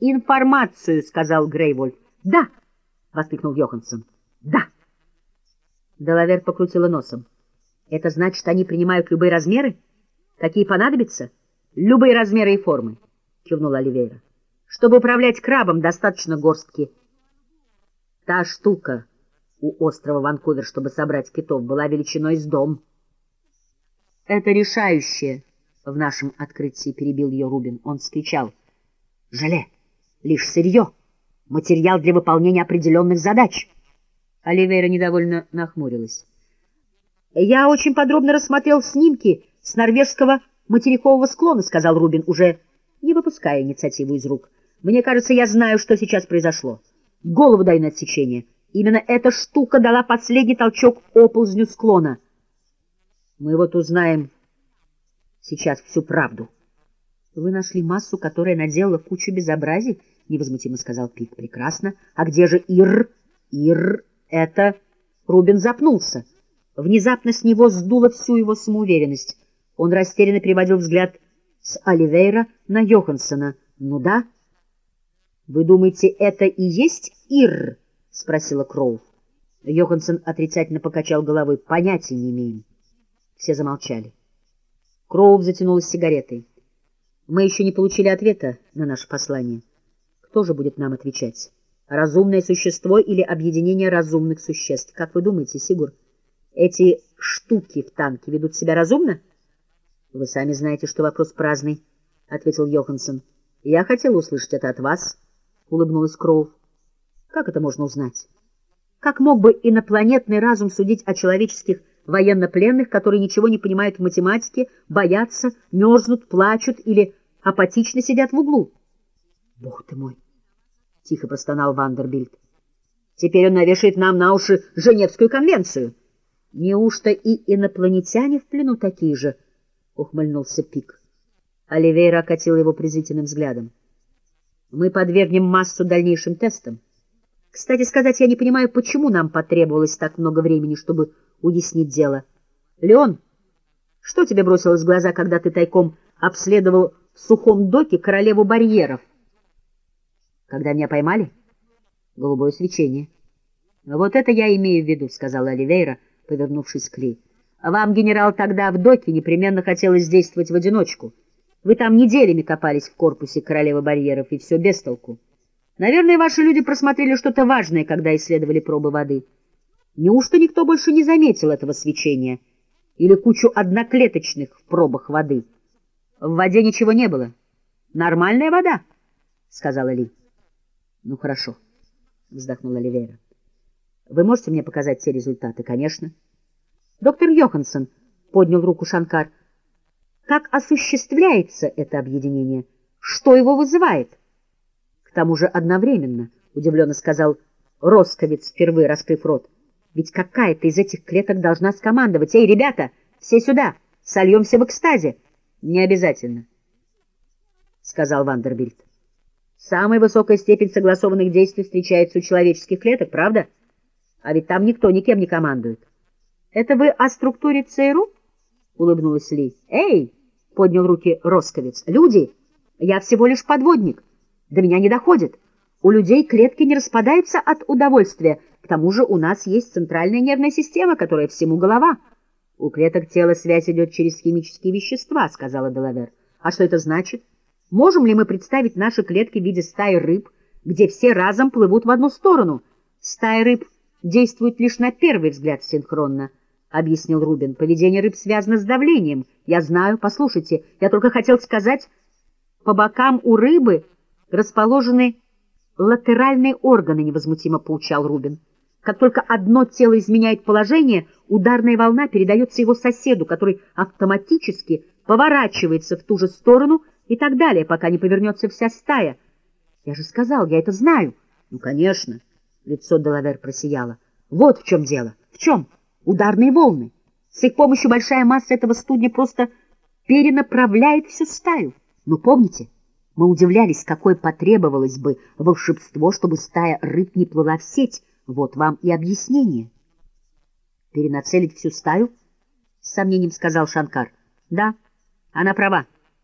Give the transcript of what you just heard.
информацию, — сказал Грейвольф. — Да, — воскликнул Йоханссон. — Да. Делавер покрутила носом. — Это значит, они принимают любые размеры? Какие понадобятся? — Любые размеры и формы, — кивнула Оливейра. — Чтобы управлять крабом, достаточно горстки. Та штука у острова Ванкувер, чтобы собрать китов, была величиной с дом. — Это решающее в нашем открытии, — перебил ее Рубин. Он скричал. — Жале, лишь сырье, материал для выполнения определенных задач. Оливейра недовольно нахмурилась. — Я очень подробно рассмотрел снимки с норвежского материкового склона, — сказал Рубин, уже не выпуская инициативу из рук. — Мне кажется, я знаю, что сейчас произошло. Голову даю на отсечение. Именно эта штука дала последний толчок оползню склона. Мы вот узнаем сейчас всю правду. — Вы нашли массу, которая наделала кучу безобразий? — невозмутимо сказал Пик. — Прекрасно. А где же Ир? Ир — это... Рубин запнулся. Внезапно с него сдуло всю его самоуверенность. Он растерянно переводил взгляд с Оливейра на Йоханссона. — Ну да. — Вы думаете, это и есть Ир? — спросила Кроув. Йоханссон отрицательно покачал головой. — Понятия не имеем. Все замолчали. Кроув затянулась сигаретой. — Мы еще не получили ответа на наше послание. Кто же будет нам отвечать? Разумное существо или объединение разумных существ? Как вы думаете, Сигур? Эти штуки в танке ведут себя разумно? — Вы сами знаете, что вопрос праздный, — ответил Йоханссон. — Я хотел услышать это от вас, — улыбнулась Кроув. — Как это можно узнать? Как мог бы инопланетный разум судить о человеческих военнопленных, которые ничего не понимают в математике, боятся, мерзнут, плачут или апатично сидят в углу? — Бог ты мой! — тихо простонал Вандербильд. — Теперь он навешает нам на уши Женевскую конвенцию. — Неужто и инопланетяне в плену такие же? — ухмыльнулся Пик. Оливейра окатила его презрительным взглядом. — Мы подвергнем массу дальнейшим тестам. Кстати сказать, я не понимаю, почему нам потребовалось так много времени, чтобы уяснить дело. — Леон, что тебе бросилось в глаза, когда ты тайком обследовал в сухом доке королеву барьеров? — Когда меня поймали? — Голубое свечение. — Вот это я имею в виду, — сказала Оливейра, повернувшись к Ли. — Вам, генерал, тогда в доке непременно хотелось действовать в одиночку. Вы там неделями копались в корпусе королевы барьеров, и все без толку. Наверное, ваши люди просмотрели что-то важное, когда исследовали пробы воды. Неужто никто больше не заметил этого свечения или кучу одноклеточных в пробах воды? В воде ничего не было. Нормальная вода, — сказала Ли. — Ну, хорошо, — вздохнула Оливейра. — Вы можете мне показать те результаты? — Конечно. — Доктор Йоханссон, — поднял руку Шанкар, — как осуществляется это объединение? Что его вызывает? — К тому же одновременно, — удивленно сказал Росковец, впервые раскрыв рот. Ведь какая-то из этих клеток должна скомандовать. «Эй, ребята, все сюда! Сольемся в экстазе!» «Не обязательно», — сказал Вандербильд. «Самая высокая степень согласованных действий встречается у человеческих клеток, правда? А ведь там никто никем не командует». «Это вы о структуре ЦРУ?» — улыбнулась Ли. «Эй!» — поднял руки Росковец. «Люди! Я всего лишь подводник. До меня не доходит. У людей клетки не распадаются от удовольствия, к тому же у нас есть центральная нервная система, которая всему голова. — У клеток тела связь идет через химические вещества, — сказала Делавер. — А что это значит? Можем ли мы представить наши клетки в виде стаи рыб, где все разом плывут в одну сторону? Стая рыб действует лишь на первый взгляд синхронно, — объяснил Рубин. Поведение рыб связано с давлением. Я знаю, послушайте, я только хотел сказать, по бокам у рыбы расположены латеральные органы, — невозмутимо поучал Рубин. Как только одно тело изменяет положение, ударная волна передается его соседу, который автоматически поворачивается в ту же сторону и так далее, пока не повернется вся стая. Я же сказал, я это знаю. Ну, конечно. Лицо Делавер просияло. Вот в чем дело. В чем? Ударные волны. С их помощью большая масса этого студня просто перенаправляет всю стаю. Но помните, мы удивлялись, какое потребовалось бы волшебство, чтобы стая рыб не плыла в сеть, вот вам и объяснение. Перенацелить всю стаю? С сомнением сказал Шанкар. Да, она права.